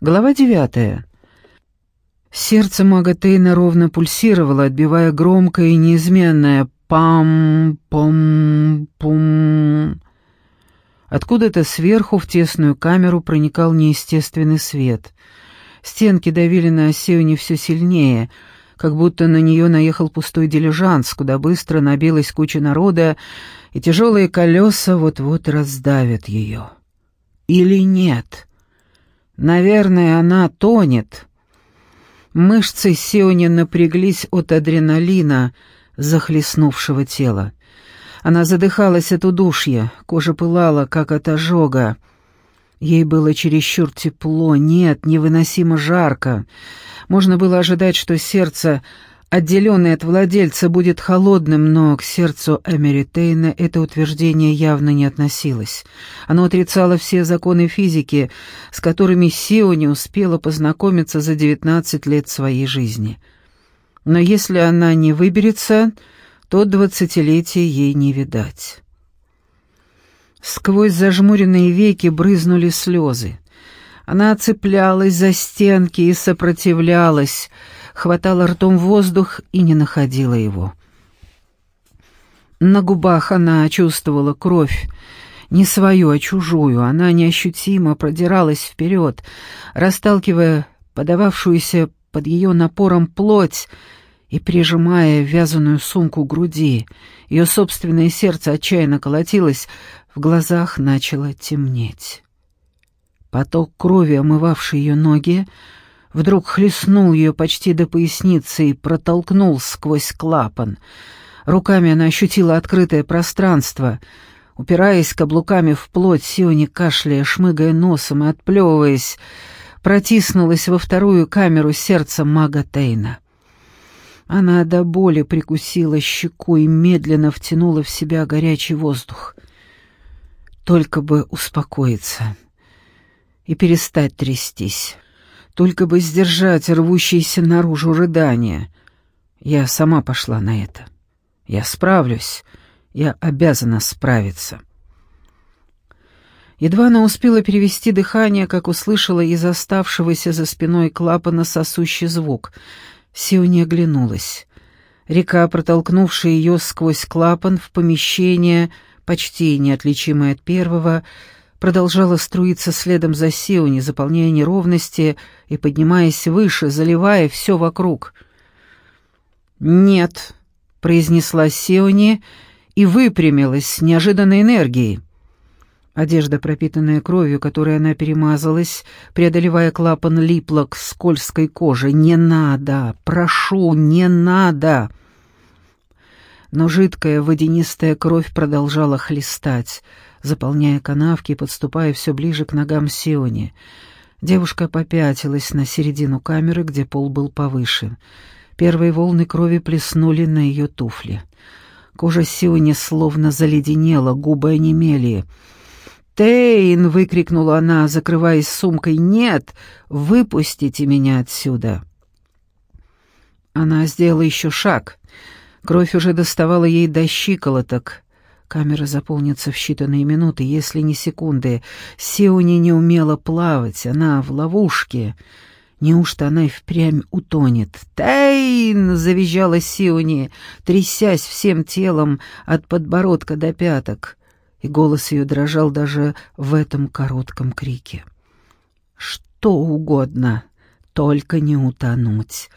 Глава девятая. Сердце мага Тейна ровно пульсировало, отбивая громкое и неизменное «пам-пом-пум». Откуда-то сверху в тесную камеру проникал неестественный свет. Стенки давили на Осею все сильнее, как будто на нее наехал пустой дилижанс, куда быстро набилась куча народа, и тяжелые колеса вот-вот раздавят ее. Или нет? Наверное, она тонет. Мышцы Сиони напряглись от адреналина, захлестнувшего тело. Она задыхалась от удушья, кожа пылала, как от ожога. Ей было чересчур тепло, нет, невыносимо жарко. Можно было ожидать, что сердце отделенный от владельца, будет холодным, но к сердцу Эмеритейна это утверждение явно не относилось. Оно отрицало все законы физики, с которыми Сио не успела познакомиться за 19 лет своей жизни. Но если она не выберется, то двадцатилетия ей не видать. Сквозь зажмуренные веки брызнули слезы. Она цеплялась за стенки и сопротивлялась, хватала ртом воздух и не находила его. На губах она чувствовала кровь, не свою, а чужую. Она неощутимо продиралась вперед, расталкивая подававшуюся под ее напором плоть и прижимая вязаную сумку к груди. Ее собственное сердце отчаянно колотилось, в глазах начало темнеть. Поток крови, омывавший ее ноги, вдруг хлестнул ее почти до поясницы и протолкнул сквозь клапан. Руками она ощутила открытое пространство. Упираясь каблуками в плоть, Сиони, кашляя, шмыгая носом и отплевываясь, протиснулась во вторую камеру сердца мага Тейна. Она до боли прикусила щеку и медленно втянула в себя горячий воздух. Только бы успокоиться и перестать трястись. Только бы сдержать рвущиеся наружу рыдания. Я сама пошла на это. Я справлюсь. Я обязана справиться. Едва она успела перевести дыхание, как услышала из оставшегося за спиной клапана сосущий звук. Сиони оглянулась. Река, протолкнувшая ее сквозь клапан в помещение, почти неотличимое от первого, продолжала струиться следом за Сиони, заполняя неровности и поднимаясь выше, заливая все вокруг. «Нет», — произнесла Сиони и выпрямилась с неожиданной энергией. Одежда, пропитанная кровью, которой она перемазалась, преодолевая клапан, липла к скользкой коже. «Не надо! Прошу, не надо!» Но жидкая водянистая кровь продолжала хлестать — заполняя канавки и подступая все ближе к ногам Сиони. Девушка попятилась на середину камеры, где пол был повыше. Первые волны крови плеснули на ее туфли. Кожа Сиони словно заледенела, губы онемели. «Тейн!» — выкрикнула она, закрываясь сумкой. «Нет! Выпустите меня отсюда!» Она сделала еще шаг. Кровь уже доставала ей до щиколоток. Камера заполнится в считанные минуты, если не секунды. Сеуни не умела плавать, она в ловушке. Неужто она и впрямь утонет? «Тейн!» — завизжала Сиони, трясясь всем телом от подбородка до пяток. И голос ее дрожал даже в этом коротком крике. «Что угодно, только не утонуть,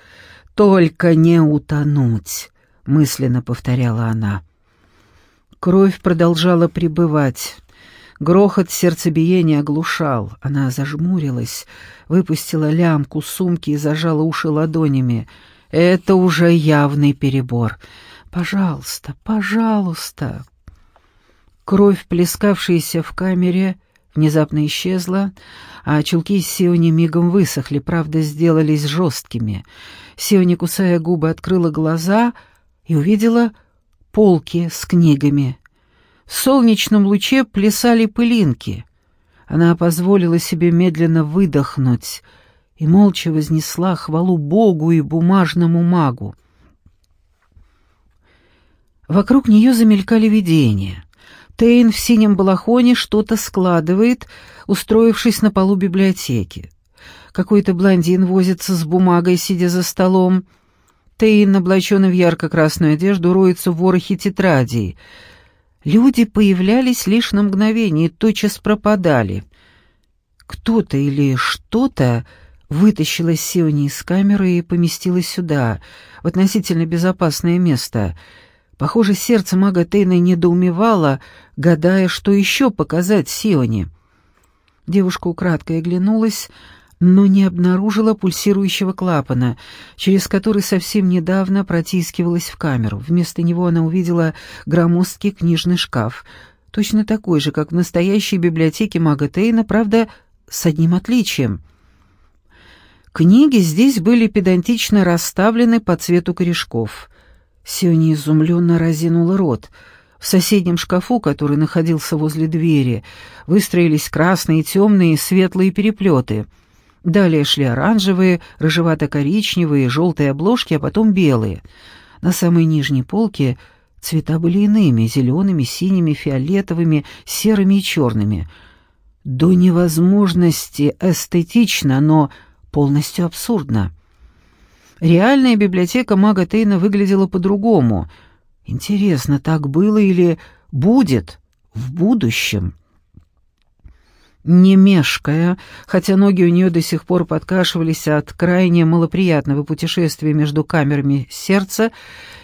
только не утонуть!» — мысленно повторяла она. Кровь продолжала прибывать. Грохот сердцебиения оглушал. Она зажмурилась, выпустила лямку сумки и зажала уши ладонями. Это уже явный перебор. «Пожалуйста, пожалуйста!» Кровь, плескавшаяся в камере, внезапно исчезла, а чулки Сиони мигом высохли, правда, сделались жесткими. Сиони, кусая губы, открыла глаза и увидела полки с книгами. В солнечном луче плясали пылинки. Она позволила себе медленно выдохнуть и молча вознесла хвалу Богу и бумажному магу. Вокруг нее замелькали видения. Тейн в синем балахоне что-то складывает, устроившись на полу библиотеки. Какой-то блондин возится с бумагой, сидя за столом. Тейн, облаченный в ярко-красную одежду, роется в ворохе тетрадей. Люди появлялись лишь на мгновение и тотчас пропадали. Кто-то или что-то вытащила Сиони из камеры и поместила сюда, в относительно безопасное место. Похоже, сердце мага Тейна недоумевало, гадая, что еще показать Сионе. Девушка украдкой оглянулась, но не обнаружила пульсирующего клапана, через который совсем недавно протискивалась в камеру. Вместо него она увидела громоздкий книжный шкаф, точно такой же, как в настоящей библиотеке мага Тейна, правда, с одним отличием. Книги здесь были педантично расставлены по цвету корешков. Сиони изумленно разинула рот — в соседнем шкафу, который находился возле двери, выстроились красные, темные, светлые переплеты. Далее шли оранжевые, рыжевато-коричневые, желтые обложки, а потом белые. На самой нижней полке цвета были иными — зелеными, синими, фиолетовыми, серыми и черными. До невозможности эстетично, но полностью абсурдно. Реальная библиотека мага Тейна выглядела по-другому — Интересно, так было или будет в будущем? Не мешкая, хотя ноги у нее до сих пор подкашивались от крайне малоприятного путешествия между камерами сердца,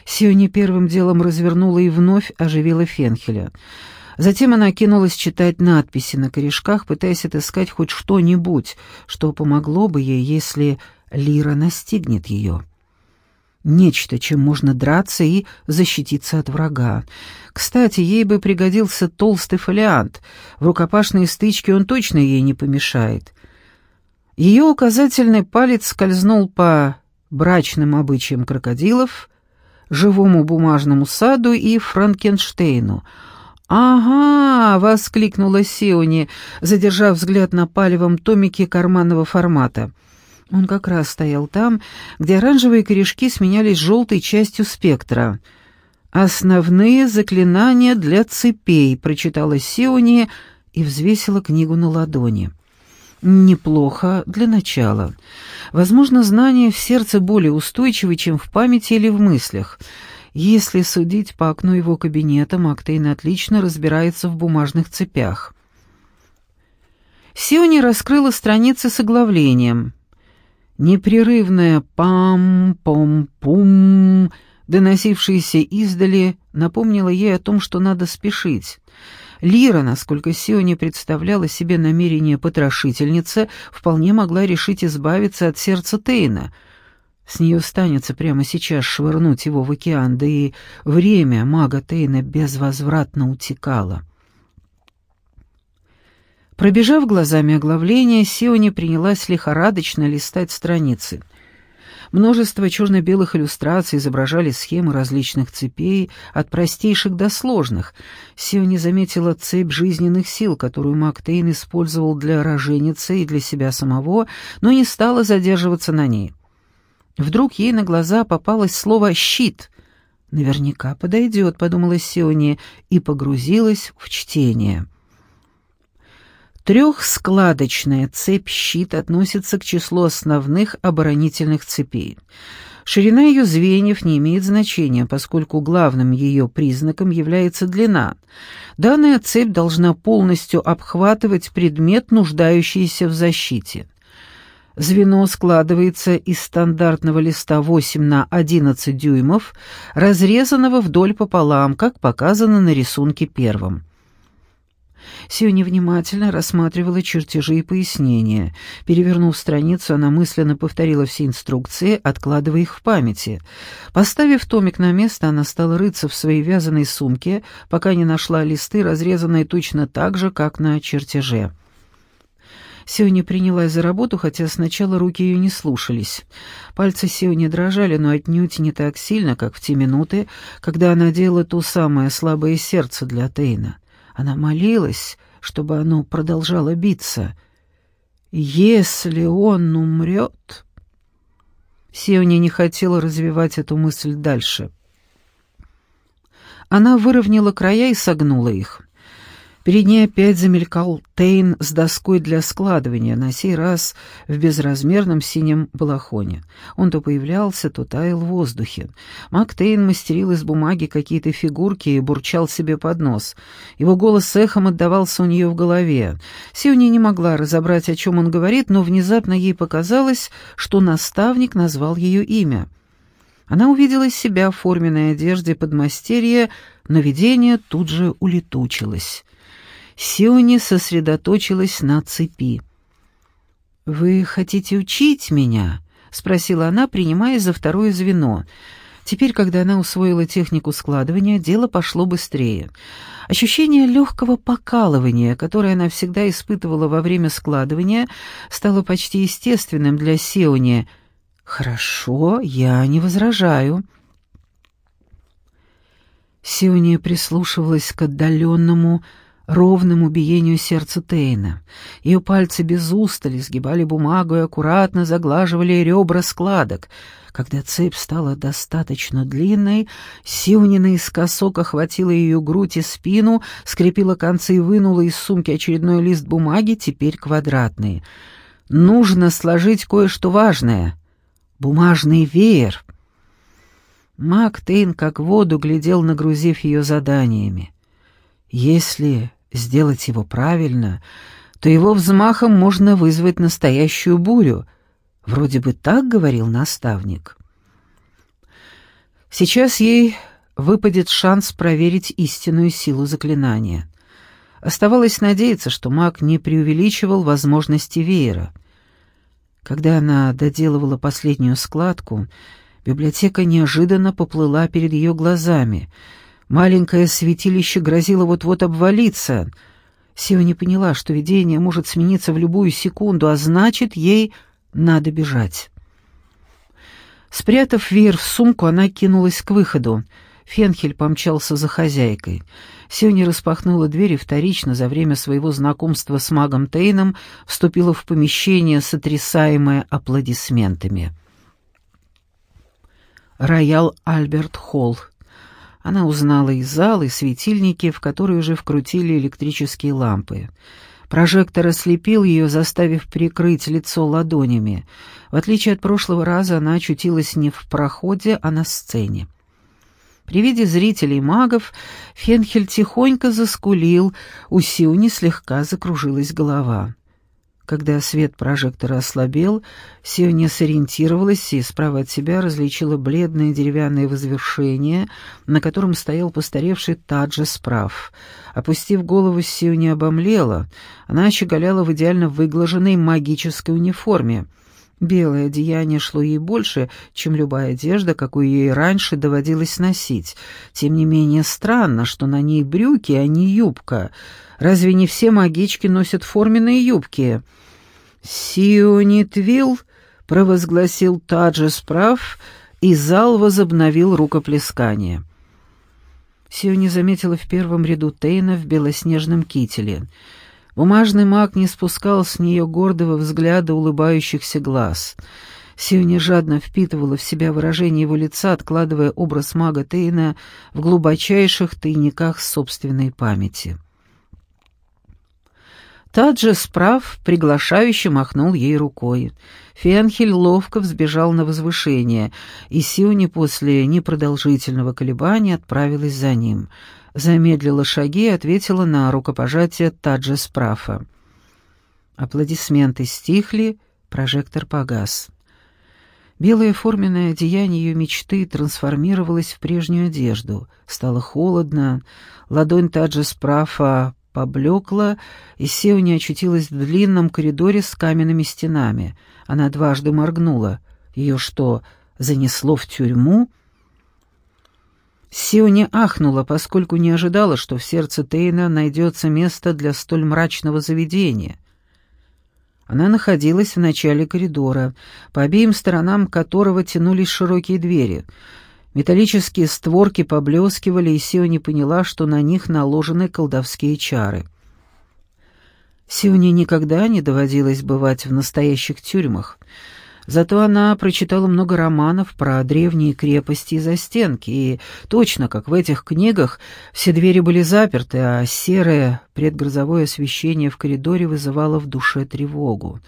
Сиони первым делом развернула и вновь оживила Фенхеля. Затем она кинулась читать надписи на корешках, пытаясь отыскать хоть что-нибудь, что помогло бы ей, если Лира настигнет ее. Нечто, чем можно драться и защититься от врага. Кстати, ей бы пригодился толстый фолиант. В рукопашной стычке он точно ей не помешает. Ее указательный палец скользнул по брачным обычаям крокодилов, живому бумажному саду и Франкенштейну. «Ага!» — воскликнула Сиони, задержав взгляд на палевом томике карманного формата — он как раз стоял там, где оранжевые корешки сменялись желтой частью спектра. «Основные заклинания для цепей», — прочитала Сиони и взвесила книгу на ладони. «Неплохо для начала. Возможно, знания в сердце более устойчивы, чем в памяти или в мыслях». Если судить по окну его кабинета, Мактейн отлично разбирается в бумажных цепях. Сиони раскрыла страницы с оглавлением. Непрерывное «пам-пом-пум», доносившееся издали, напомнило ей о том, что надо спешить. Лира, насколько Сиони представляла себе намерение потрошительницы, вполне могла решить избавиться от сердца Тейна. С нее станется прямо сейчас швырнуть его в океан, да и время мага Тейна безвозвратно утекало. Пробежав глазами оглавление, Сиони принялась лихорадочно листать страницы. Множество черно-белых иллюстраций изображали схемы различных цепей, от простейших до сложных. Сиони заметила цепь жизненных сил, которую Мактейн использовал для роженицы и для себя самого, но не стала задерживаться на ней. Вдруг ей на глаза попалось слово «щит». «Наверняка подойдет», — подумала Сиони, и погрузилась в чтение. Трехскладочная цепь-щит относится к числу основных оборонительных цепей. Ширина ее звеньев не имеет значения, поскольку главным ее признаком является длина. Данная цепь должна полностью обхватывать предмет, нуждающийся в защите. Звено складывается из стандартного листа 8 на 11 дюймов, разрезанного вдоль пополам, как показано на рисунке первом. Сиони внимательно рассматривала чертежи и пояснения. Перевернув страницу, она мысленно повторила все инструкции, откладывая их в памяти. Поставив томик на место, она стала рыться в своей вязаной сумке, пока не нашла листы, разрезанные точно так же, как на чертеже. Сиони принялась за работу, хотя сначала руки ее не слушались. Пальцы Сиони дрожали, но отнюдь не так сильно, как в те минуты, когда она делала то самое слабое сердце для Тейна. Она молилась, чтобы оно продолжало биться. «Если он умрет...» Сиони не хотела развивать эту мысль дальше. Она выровняла края и согнула их. Перед ней опять замелькал Тейн с доской для складывания, на сей раз в безразмерном синем балахоне. Он то появлялся, то таял в воздухе. Мак Тейн мастерил из бумаги какие-то фигурки и бурчал себе под нос. Его голос эхом отдавался у нее в голове. Сиони не могла разобрать, о чем он говорит, но внезапно ей показалось, что наставник назвал ее имя. Она увидела себя в форменной одежде подмастерья, но видение тут же улетучилось. Сиони сосредоточилась на цепи. «Вы хотите учить меня?» — спросила она, принимая за второе звено. Теперь, когда она усвоила технику складывания, дело пошло быстрее. Ощущение легкого покалывания, которое она всегда испытывала во время складывания, стало почти естественным для Сиони. «Хорошо, я не возражаю». Сиония прислушивалась к отдаленному, ровному биению сердца Тейна. Ее пальцы без устали сгибали бумагу и аккуратно заглаживали ребра складок. Когда цепь стала достаточно длинной, Сиони наискосок охватила ее грудь и спину, скрепила концы и вынула из сумки очередной лист бумаги, теперь квадратный. «Нужно сложить кое-что важное. Бумажный веер». Мак Тейн как воду глядел, нагрузив ее заданиями. Если сделать его правильно, то его взмахом можно вызвать настоящую бурю. Вроде бы так говорил наставник. Сейчас ей выпадет шанс проверить истинную силу заклинания. Оставалось надеяться, что маг не преувеличивал возможности веера. Когда она доделывала последнюю складку, библиотека неожиданно поплыла перед ее глазами — Маленькое святилище грозило вот-вот обвалиться. Сева не поняла, что видение может смениться в любую секунду, а значит, ей надо бежать. Спрятав веер в сумку, она кинулась к выходу. Фенхель помчался за хозяйкой. Севни распахнула дверь и вторично за время своего знакомства с магом Тейном вступила в помещение, сотрясаемое аплодисментами. Роял Альберт Холл. Она узнала и зал, и светильники, в которые уже вкрутили электрические лампы. Прожектор ослепил ее, заставив прикрыть лицо ладонями. В отличие от прошлого раза, она очутилась не в проходе, а на сцене. При виде зрителей магов Фенхель тихонько заскулил, у Сиуни слегка закружилась голова. Когда свет прожектора ослабел, Сиония сориентировалась и справа от себя различила бледное деревянное возвышение, на котором стоял постаревший Таджа справ. Опустив голову, Сиония обомлела. Она щеголяла в идеально выглаженной магической униформе. Белое одеяние шло ей больше, чем любая одежда, какую ей раньше доводилось носить. Тем не менее странно, что на ней брюки, а не юбка. Разве не все магички носят форменные юбки?» «Сионитвилл», — провозгласил Таджес прав, и зал возобновил рукоплескание. Сиони заметила в первом ряду Тейна в белоснежном кителе. Бумажный маг не спускал с нее гордого взгляда улыбающихся глаз. Сиони жадно впитывала в себя выражение его лица, откладывая образ мага Тейна в глубочайших тайниках собственной памяти. Таджа справ приглашающе махнул ей рукой. Фенхель ловко взбежал на возвышение, и Сиони после непродолжительного колебания отправилась за ним. Замедлила шаги и ответила на рукопожатие Таджа Спрафа. Аплодисменты стихли, прожектор погас. Белое форменное одеяние ее мечты трансформировалось в прежнюю одежду. Стало холодно, ладонь Таджа Спрафа поблекла, и Сеуни очутилась в длинном коридоре с каменными стенами. Она дважды моргнула. Ее что, занесло в тюрьму? Сеуни ахнула, поскольку не ожидала, что в сердце Тейна найдется место для столь мрачного заведения. Она находилась в начале коридора, по обеим сторонам которого тянулись широкие двери — Металлические створки поблескивали, и Сиони поняла, что на них наложены колдовские чары. Сиони никогда не доводилось бывать в настоящих тюрьмах. Зато она прочитала много романов про древние крепости и застенки, и точно, как в этих книгах, все двери были заперты, а серое предгрозовое освещение в коридоре вызывало в душе тревогу.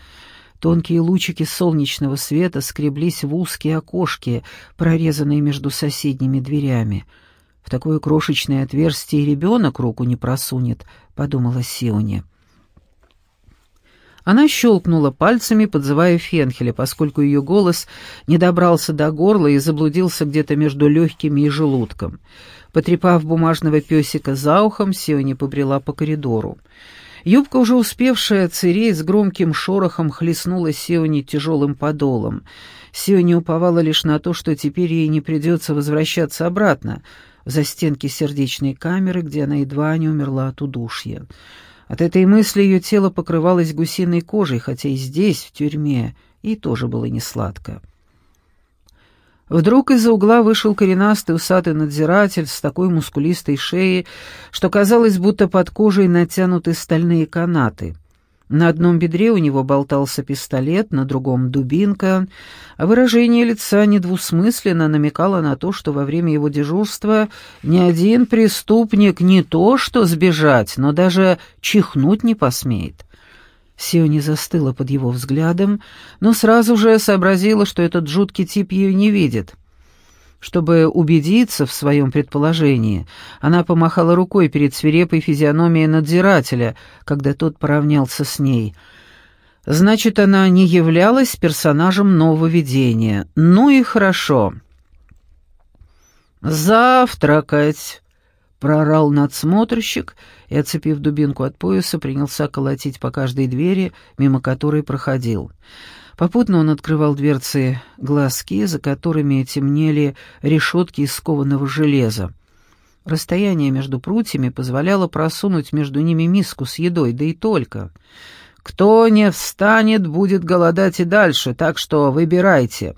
Тонкие лучики солнечного света скреблись в узкие окошки, прорезанные между соседними дверями. «В такое крошечное отверстие ребенок руку не просунет», — подумала Сиони. Она щелкнула пальцами, подзывая Фенхеля, поскольку ее голос не добрался до горла и заблудился где-то между легкими и желудком. Потрепав бумажного песика за ухом, Сиони побрела по коридору. Юбка, уже успевшая отсыреть, с громким шорохом хлестнула Сиони тяжелым подолом. Сиони уповала лишь на то, что теперь ей не придется возвращаться обратно, в застенки сердечной камеры, где она едва не умерла от удушья. От этой мысли ее тело покрывалось гусиной кожей, хотя и здесь, в тюрьме, ей тоже было несладко. Вдруг из-за угла вышел коренастый усатый надзиратель с такой мускулистой шеей, что казалось, будто под кожей натянуты стальные канаты — на одном бедре у него болтался пистолет, на другом — дубинка, а выражение лица недвусмысленно намекало на то, что во время его дежурства ни один преступник не то что сбежать, но даже чихнуть не посмеет. Сиони застыла под его взглядом, но сразу же сообразила, что этот жуткий тип ее не видит. Чтобы убедиться в своем предположении, она помахала рукой перед свирепой физиономией надзирателя, когда тот поравнялся с ней. Значит, она не являлась персонажем нового видения. Ну и хорошо. «Завтракать!» — прорал надсмотрщик и, оцепив дубинку от пояса, принялся колотить по каждой двери, мимо которой проходил. Попутно он открывал дверцы глазки, за которыми темнели решетки из скованного железа. Расстояние между прутьями позволяло просунуть между ними миску с едой, да и только. «Кто не встанет, будет голодать и дальше, так что выбирайте».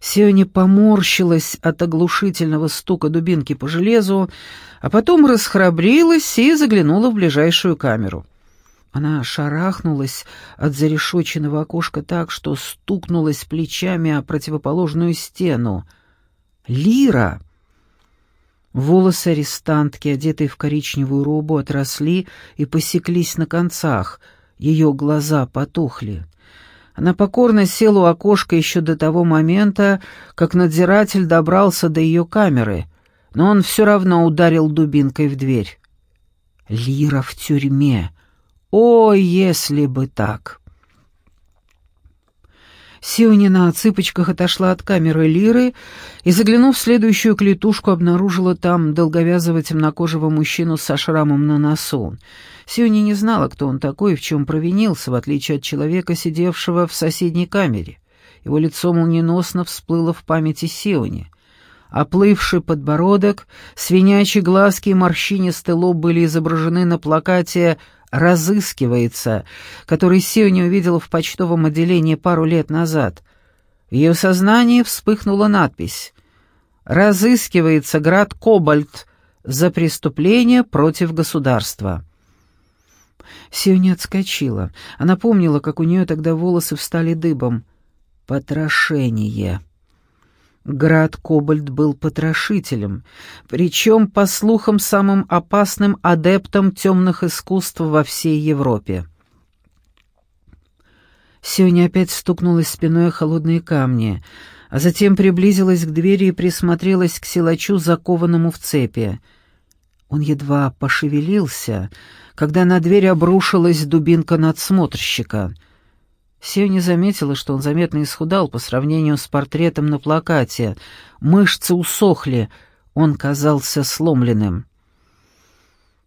Сиони поморщилась от оглушительного стука дубинки по железу, а потом расхрабрилась и заглянула в ближайшую камеру. Она шарахнулась от зарешоченного окошка так, что стукнулась плечами о противоположную стену. «Лира!» Волосы арестантки, одетые в коричневую робу, отросли и посеклись на концах. Ее глаза потухли. Она покорно села у окошка еще до того момента, как надзиратель добрался до ее камеры, но он все равно ударил дубинкой в дверь. «Лира в тюрьме!» О, если бы так! Сиони на цыпочках отошла от камеры Лиры и, заглянув в следующую клетушку, обнаружила там долговязого темнокожего мужчину со шрамом на носу. Сиони не знала, кто он такой и в чем провинился, в отличие от человека, сидевшего в соседней камере. Его лицо молниеносно всплыло в памяти Сиони. Оплывший подбородок, свинячьи глазки и морщинистый лоб были изображены на плакате разыскивается, который Сиони увидела в почтовом отделении пару лет назад. В ее сознании вспыхнула надпись «Разыскивается град Кобальт за преступление против государства». Сиони отскочила. Она помнила, как у нее тогда волосы встали дыбом. «Потрошение». Град Кобальт был потрошителем, причем, по слухам, самым опасным адептом темных искусств во всей Европе. Сёня опять стукнулась спиной о холодные камни, а затем приблизилась к двери и присмотрелась к силачу, закованному в цепи. Он едва пошевелился, когда на дверь обрушилась дубинка надсмотрщика — Сея не заметила, что он заметно исхудал по сравнению с портретом на плакате. Мышцы усохли, он казался сломленным.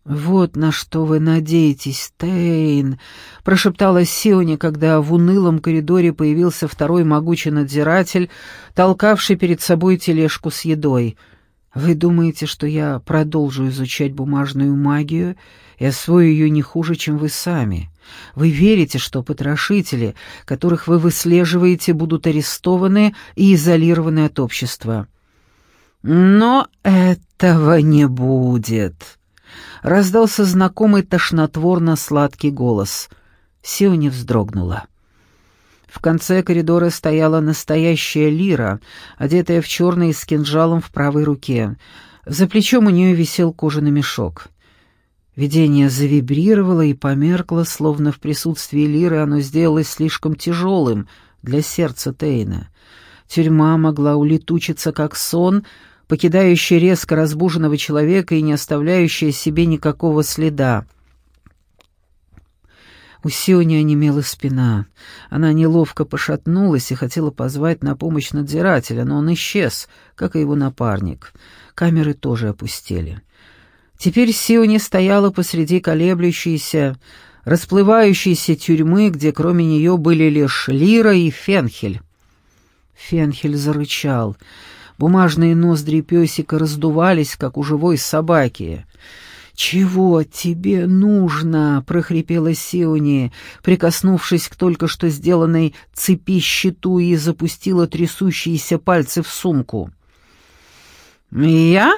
«Вот на что вы надеетесь, Тейн», — прошептала Сиони, когда в унылом коридоре появился второй могучий надзиратель, толкавший перед собой тележку с едой. «Вы думаете, что я продолжу изучать бумажную магию и освою ее не хуже, чем вы сами?» Вы верите, что потрошители, которых вы выслеживаете, будут арестованы и изолированы от общества. Но этого не будет. Раздался знакомый тошнотворно-сладкий голос. Сиони вздрогнула. В конце коридора стояла настоящая лира, одетая в черный с кинжалом в правой руке. За плечом у нее висел кожаный мешок. Видение завибрировало и померкло, словно в присутствии лиры оно сделалось слишком тяжелым для сердца Тейна. Тюрьма могла улетучиться как сон, покидающий резко разбуженного человека и не оставляющий себе никакого следа. У Сиони онемела спина. Она неловко пошатнулась и хотела позвать на помощь надзирателя, но он исчез, как и его напарник. Камеры тоже опустели. Теперь Сиони стояла посреди колеблющейся, расплывающейся тюрьмы, где кроме нее были лишь Лира и Фенхель. Фенхель зарычал. Бумажные ноздри песика раздувались, как у живой собаки. «Чего тебе нужно?» — прохрипела Сиони, прикоснувшись к только что сделанной цепи щиту и запустила трясущиеся пальцы в сумку. «Я?»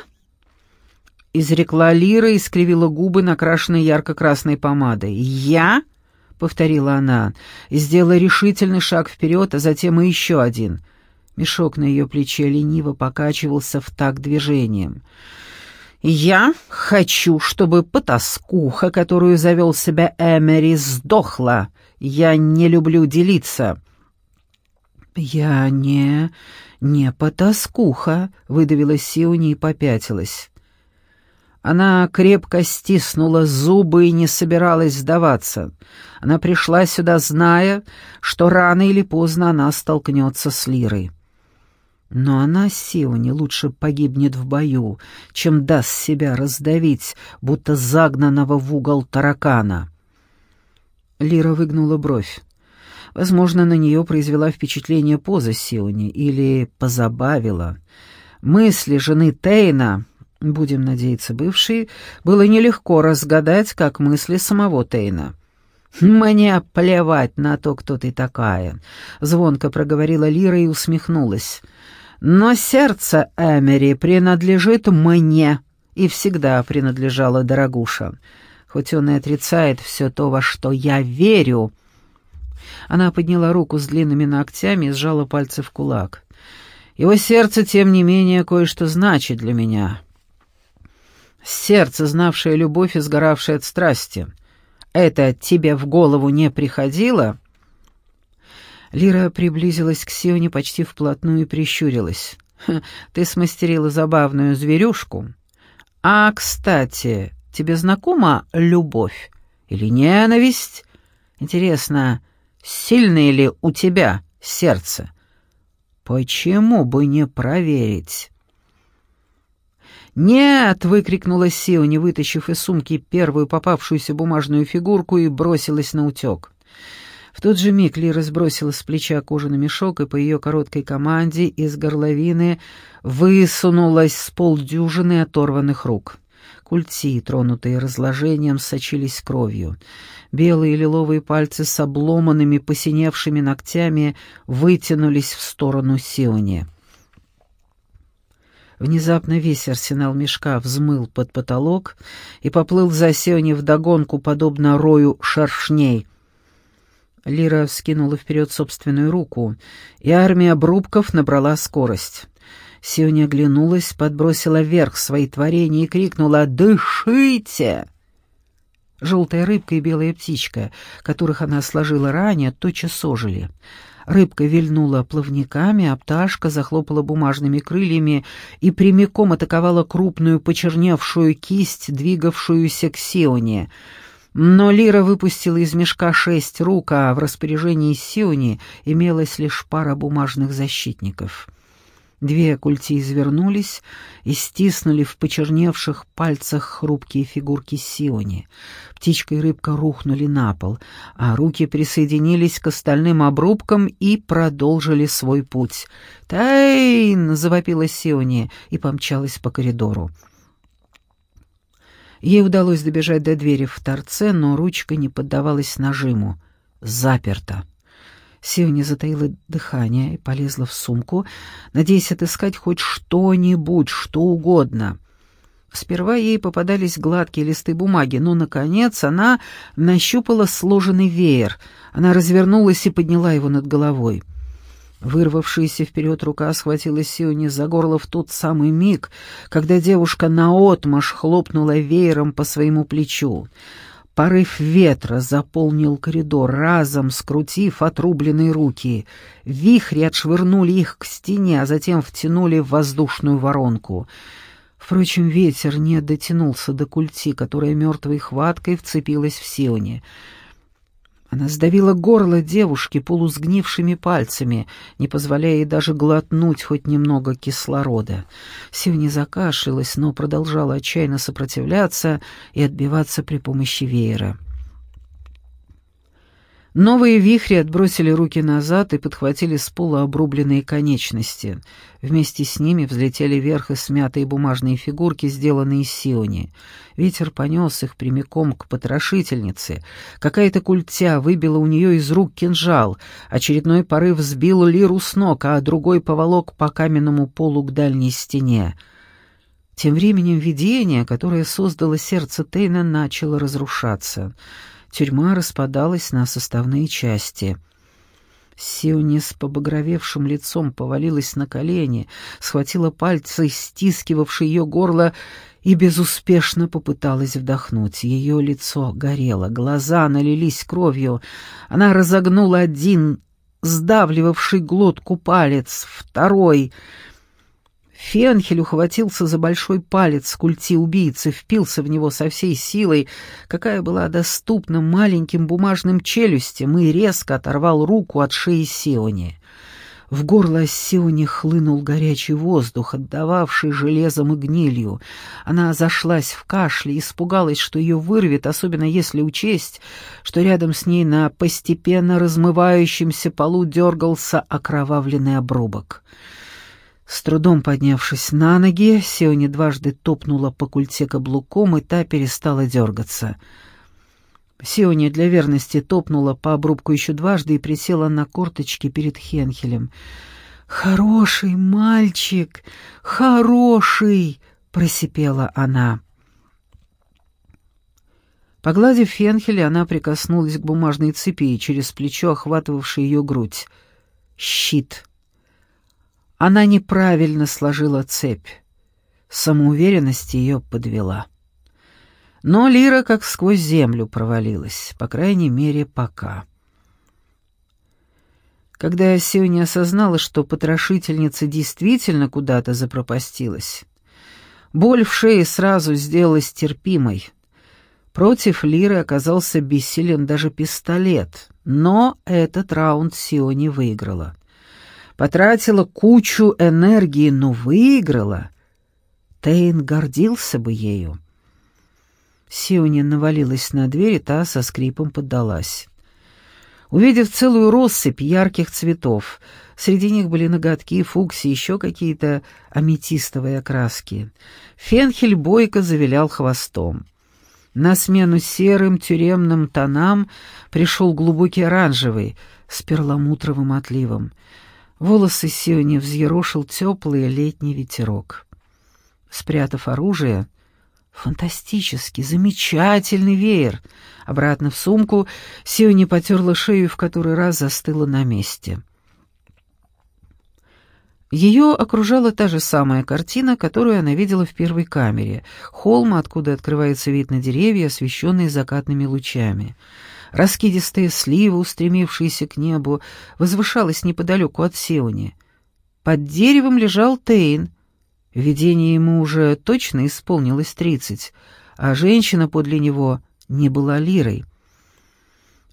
— изрекла Лира и скривила губы, накрашенной ярко-красной помадой. «Я?» — повторила она, сделала решительный шаг вперед, а затем и еще один. Мешок на ее плече лениво покачивался в такт движением. «Я хочу, чтобы потаскуха, которую завел себя Эмери, сдохла. Я не люблю делиться». «Я не... не потаскуха», — выдавила Сиони и попятилась. Она крепко стиснула зубы и не собиралась сдаваться. Она пришла сюда, зная, что рано или поздно она столкнется с Лирой. Но она, Сиони, лучше погибнет в бою, чем даст себя раздавить, будто загнанного в угол таракана. Лира выгнула бровь. Возможно, на нее произвела впечатление поза Сиони или позабавила. Мысли жены Тейна, будем надеяться, бывшей, было нелегко разгадать, как мысли самого Тейна. «Мне плевать на то, кто ты такая», — звонко проговорила Лира и усмехнулась. «Но сердце Эмери принадлежит мне и всегда принадлежало дорогуша, хоть он и отрицает все то, во что я верю». Она подняла руку с длинными ногтями и сжала пальцы в кулак. «Его сердце, тем не менее, кое-что значит для меня. Сердце, знавшее любовь и сгоравшее от страсти» это тебе в голову не приходило?» Лира приблизилась к Сионе почти вплотную и прищурилась. «Ты смастерила забавную зверюшку. А, кстати, тебе знакома любовь или ненависть? Интересно, сильное ли у тебя сердце? Почему бы не проверить?» «Нет!» — выкрикнула Сиони, вытащив из сумки первую попавшуюся бумажную фигурку и бросилась на утек. В тот же миг Лира сбросила с плеча кожаный мешок, и по ее короткой команде из горловины высунулась с полдюжины оторванных рук. Культи, тронутые разложением, сочились кровью. Белые и лиловые пальцы с обломанными, посиневшими ногтями вытянулись в сторону Сиони. Внезапно весь арсенал мешка взмыл под потолок и поплыл за Сиони вдогонку, подобно рою шершней. Лира вскинула вперед собственную руку, и армия обрубков набрала скорость. Сиони оглянулась, подбросила вверх свои творения и крикнула «Дышите!». Желтая рыбка и белая птичка, которых она сложила ранее, тотчас ожили — Рыбка вильнула плавниками, а пташка захлопала бумажными крыльями и прямиком атаковала крупную почерневшую кисть, двигавшуюся к Сионе. Но Лира выпустила из мешка шесть рук, а в распоряжении Сиони имелась лишь пара бумажных защитников. Две культи извернулись и стиснули в почерневших пальцах хрупкие фигурки Сиони. Птичка и рыбка рухнули на пол, а руки присоединились к остальным обрубкам и продолжили свой путь. «Тейн!» — завопила Сиони и помчалась по коридору. Ей удалось добежать до двери в торце, но ручка не поддавалась нажиму. Заперта. Сиони затаила дыхание и полезла в сумку, надеясь отыскать хоть что-нибудь, что угодно. Сперва ей попадались гладкие листы бумаги, но, наконец, она нащупала сложенный веер. Она развернулась и подняла его над головой. Вырвавшаяся вперед рука схватила Сиони за горло в тот самый миг, когда девушка наотмашь хлопнула веером по своему плечу. Порыв ветра заполнил коридор, разом скрутив отрубленные руки. Вихри отшвырнули их к стене, а затем втянули в воздушную воронку — Впрочем, ветер не дотянулся до культи, которая мертвой хваткой вцепилась в Сионе. Она сдавила горло девушки полусгнившими пальцами, не позволяя ей даже глотнуть хоть немного кислорода. Сионе закашлялась, но продолжала отчаянно сопротивляться и отбиваться при помощи веера. Новые вихри отбросили руки назад и подхватили с пола обрубленные конечности. Вместе с ними взлетели вверх и смятые бумажные фигурки, сделанные из сиони. Ветер понес их прямиком к потрошительнице. Какая-то культя выбила у нее из рук кинжал. Очередной порыв сбил Лиру с ног, а другой поволок по каменному полу к дальней стене. Тем временем видение, которое создало сердце Тейна, начало разрушаться — Тюрьма распадалась на составные части. Сиони с побагровевшим лицом повалилась на колени, схватила пальцы, стискивавшие ее горло, и безуспешно попыталась вдохнуть. Ее лицо горело, глаза налились кровью. Она разогнула один, сдавливавший глотку палец, второй — Фенхель ухватился за большой палец культи убийцы, впился в него со всей силой, какая была доступна маленьким бумажным челюстям, и резко оторвал руку от шеи Сиони. В горло Сиони хлынул горячий воздух, отдававший железом и гнилью. Она зашлась в кашле, испугалась, что ее вырвет, особенно если учесть, что рядом с ней на постепенно размывающемся полу дергался окровавленный обрубок. С трудом поднявшись на ноги, Сиони дважды топнула по культе каблуком, и та перестала дергаться. Сиони для верности топнула по обрубку еще дважды и присела на корточки перед Хенхелем. «Хороший мальчик! Хороший!» — просипела она. Погладив Хенхеля, она прикоснулась к бумажной цепи, через плечо охватывавшей ее грудь. «Щит!» Она неправильно сложила цепь. Самоуверенность ее подвела. Но Лира как сквозь землю провалилась, по крайней мере, пока. Когда Сиони осознала, что потрошительница действительно куда-то запропастилась, боль в шее сразу сделалась терпимой. Против Лиры оказался бессилен даже пистолет, но этот раунд Сиони выиграла потратила кучу энергии, но выиграла. Тейн гордился бы ею. Сиони навалилась на дверь, и та со скрипом поддалась. Увидев целую россыпь ярких цветов, среди них были ноготки, фукси, еще какие-то аметистовые окраски, Фенхель бойко завилял хвостом. На смену серым тюремным тонам пришел глубокий оранжевый с перламутровым отливом — Волосы Сиони взъерошил теплый летний ветерок. Спрятав оружие, фантастический, замечательный веер. Обратно в сумку Сиони потерла шею в который раз застыла на месте. Ее окружала та же самая картина, которую она видела в первой камере. Холм, откуда открывается вид на деревья, освещенные закатными лучами — Раскидистая слива, устремившаяся к небу, возвышалась неподалеку от Сеуни. Под деревом лежал Тейн. Видение ему уже точно исполнилось тридцать, а женщина подле него не была лирой.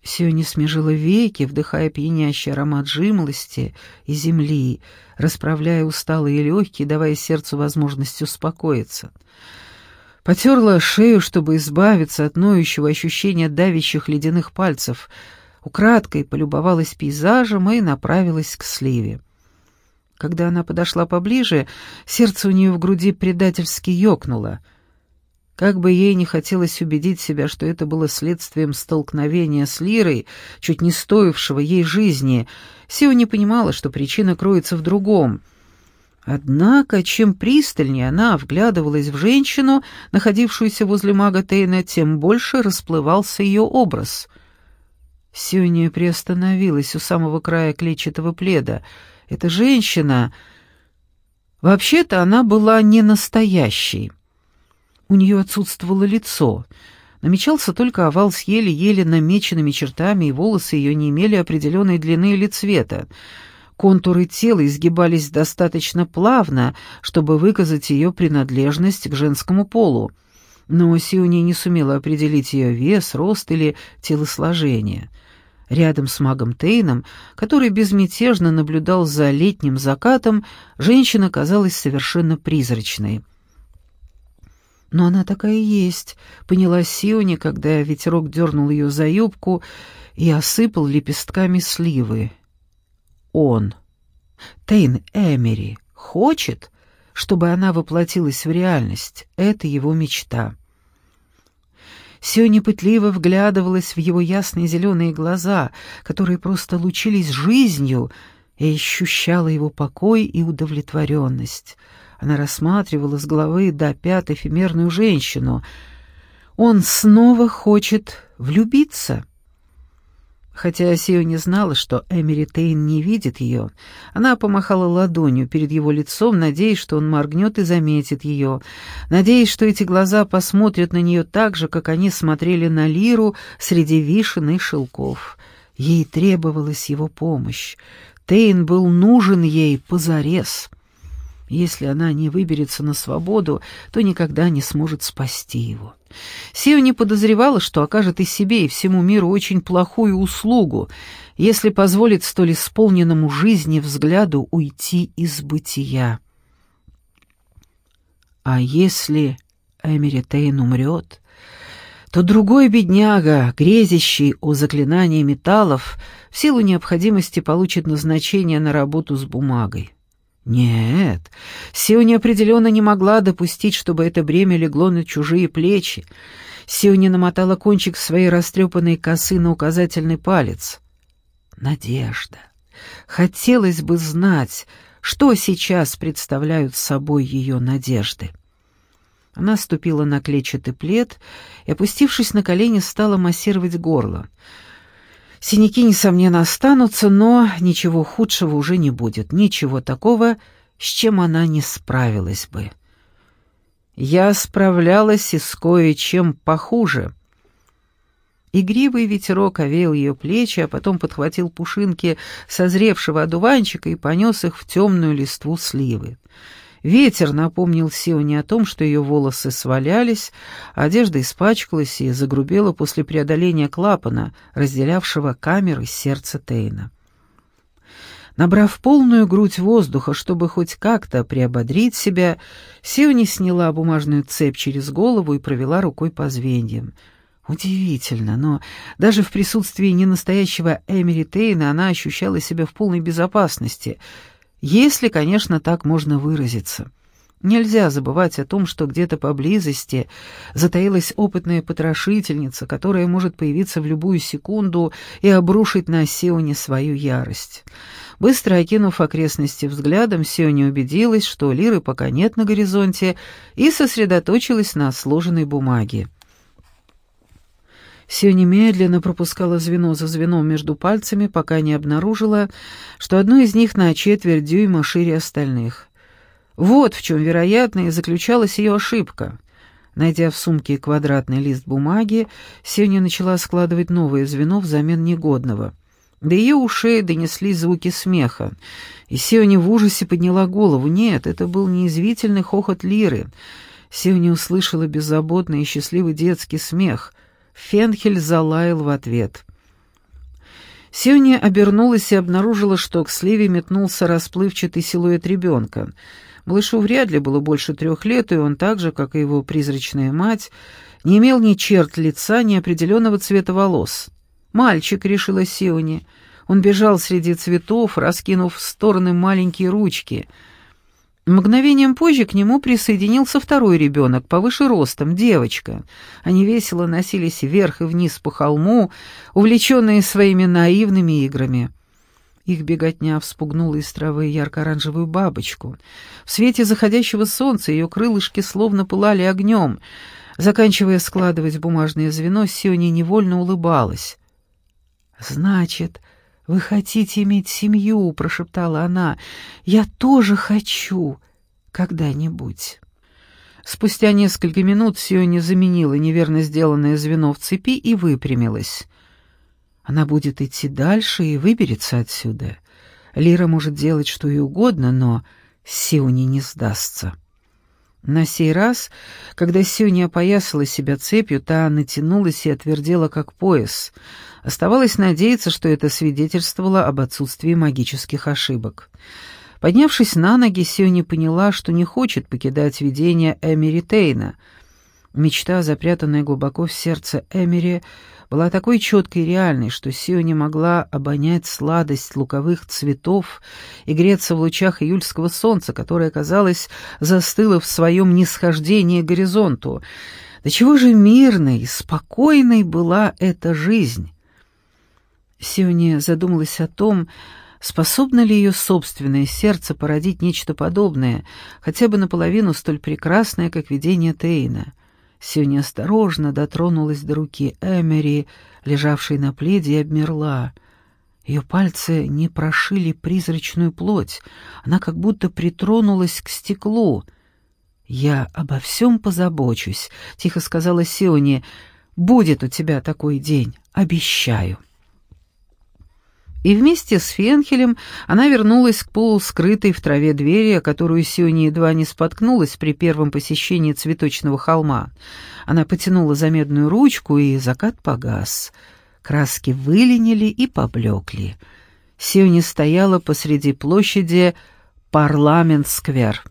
Сиони смежила веки, вдыхая пьянящий аромат жимолости и земли, расправляя усталые легкие, давая сердцу возможность успокоиться — Потерла шею, чтобы избавиться от ноющего ощущения давящих ледяных пальцев. Украдкой полюбовалась пейзажем и направилась к сливе. Когда она подошла поближе, сердце у нее в груди предательски ёкнуло. Как бы ей не хотелось убедить себя, что это было следствием столкновения с Лирой, чуть не стоившего ей жизни, Сио не понимала, что причина кроется в другом — Однако, чем пристальнее она вглядывалась в женщину, находившуюся возле мага Тейна, тем больше расплывался ее образ. Сиония приостановилась у самого края клетчатого пледа. Эта женщина... Вообще-то она была не настоящей. У нее отсутствовало лицо. Намечался только овал с еле-еле намеченными чертами, и волосы ее не имели определенной длины или цвета. Контуры тела изгибались достаточно плавно, чтобы выказать ее принадлежность к женскому полу. Но Сиони не сумела определить ее вес, рост или телосложение. Рядом с магом Тейном, который безмятежно наблюдал за летним закатом, женщина казалась совершенно призрачной. «Но она такая и есть», — поняла Сиони, когда ветерок дернул ее за юбку и осыпал лепестками сливы. «Он, Тейн Эмери, хочет, чтобы она воплотилась в реальность. Это его мечта». Сиони пытливо вглядывалась в его ясные зеленые глаза, которые просто лучились жизнью, и ощущала его покой и удовлетворенность. Она рассматривала с головы до пят эфемерную женщину. Он снова хочет влюбиться. Хотя Сио не знала, что Эмери Тейн не видит ее, она помахала ладонью перед его лицом, надеясь, что он моргнет и заметит ее, надеясь, что эти глаза посмотрят на нее так же, как они смотрели на Лиру среди вишен и шелков. Ей требовалась его помощь. Тейн был нужен ей позарез. Если она не выберется на свободу, то никогда не сможет спасти его. Сио не подозревала, что окажет и себе, и всему миру очень плохую услугу, если позволит столь исполненному жизни взгляду уйти из бытия. А если Эмери Тейн умрет, то другой бедняга, грезящий о заклинании металлов, в силу необходимости получит назначение на работу с бумагой. Нет, Сио неопределенно не могла допустить, чтобы это бремя легло на чужие плечи. Сио не намотала кончик своей растрепанной косы на указательный палец. Надежда. Хотелось бы знать, что сейчас представляют собой ее надежды. Она ступила на клетчатый плед и, опустившись на колени, стала массировать горло. Синяки, несомненно, останутся, но ничего худшего уже не будет, ничего такого, с чем она не справилась бы. Я справлялась и с кое-чем похуже. Игривый ветерок овеял ее плечи, а потом подхватил пушинки созревшего одуванчика и понес их в темную листву сливы. Ветер напомнил Сионе о том, что ее волосы свалялись, одежда испачкалась и загрубела после преодоления клапана, разделявшего камеры сердца Тейна. Набрав полную грудь воздуха, чтобы хоть как-то приободрить себя, Сиони сняла бумажную цепь через голову и провела рукой по звеньям. Удивительно, но даже в присутствии ненастоящего Эмери Тейна она ощущала себя в полной безопасности — если, конечно, так можно выразиться. Нельзя забывать о том, что где-то поблизости затаилась опытная потрошительница, которая может появиться в любую секунду и обрушить на Сионе свою ярость. Быстро окинув окрестности взглядом, Сионе убедилась, что Лиры пока нет на горизонте, и сосредоточилась на сложенной бумаге. Сия немедленно пропускала звено за звеном между пальцами, пока не обнаружила, что одно из них на четверть дюйма шире остальных. Вот в чем, вероятно, и заключалась ее ошибка. Найдя в сумке квадратный лист бумаги, Сеня начала складывать новое звено взамен негодного. До ее ушей донеслись звуки смеха, и Сиони в ужасе подняла голову. Нет, это был не извительный хохот Лиры. Сиони услышала беззаботный и счастливый детский смех — Фенхель залаял в ответ. Сиония обернулась и обнаружила, что к сливе метнулся расплывчатый силуэт ребенка. Малышу вряд ли было больше трех лет, и он так же, как и его призрачная мать, не имел ни черт лица, ни определенного цвета волос. «Мальчик», — решила Сиони. Он бежал среди цветов, раскинув в стороны маленькие ручки — Мгновением позже к нему присоединился второй ребенок, повыше ростом, девочка. Они весело носились вверх и вниз по холму, увлеченные своими наивными играми. Их беготня вспугнула из травы ярко-оранжевую бабочку. В свете заходящего солнца ее крылышки словно пылали огнем. Заканчивая складывать бумажное звено, Сиони невольно улыбалась. «Значит, вы хотите иметь семью?» — прошептала она. «Я тоже хочу когда-нибудь». Спустя несколько минут Сиони заменила неверно сделанное звено в цепи и выпрямилась. Она будет идти дальше и выберется отсюда. Лира может делать что и угодно, но Сиони не сдастся. На сей раз, когда Сиони опоясала себя цепью, та натянулась и отвердела как пояс. Оставалось надеяться, что это свидетельствовало об отсутствии магических ошибок. Поднявшись на ноги, Сиони поняла, что не хочет покидать видение Эмери Тейна. Мечта, запрятанная глубоко в сердце Эмери, была такой четкой и реальной, что Сио не могла обонять сладость луковых цветов и греться в лучах июльского солнца, которое, казалось, застыло в своем нисхождении к горизонту. До чего же мирной, спокойной была эта жизнь? Сионе задумалась о том, способно ли ее собственное сердце породить нечто подобное, хотя бы наполовину столь прекрасное, как видение Тейна. Сюня осторожно дотронулась до руки Эмери, лежавшей на пледе, и обмерла. Ее пальцы не прошили призрачную плоть, она как будто притронулась к стеклу. «Я обо всем позабочусь», — тихо сказала Сионе. «Будет у тебя такой день, обещаю». И вместе с Фенхелем она вернулась к полускрытой в траве двери, о которую Сиони едва не споткнулась при первом посещении цветочного холма. Она потянула за медную ручку, и закат погас. Краски выленили и поблекли. Сиони стояла посреди площади Парламент-сквер.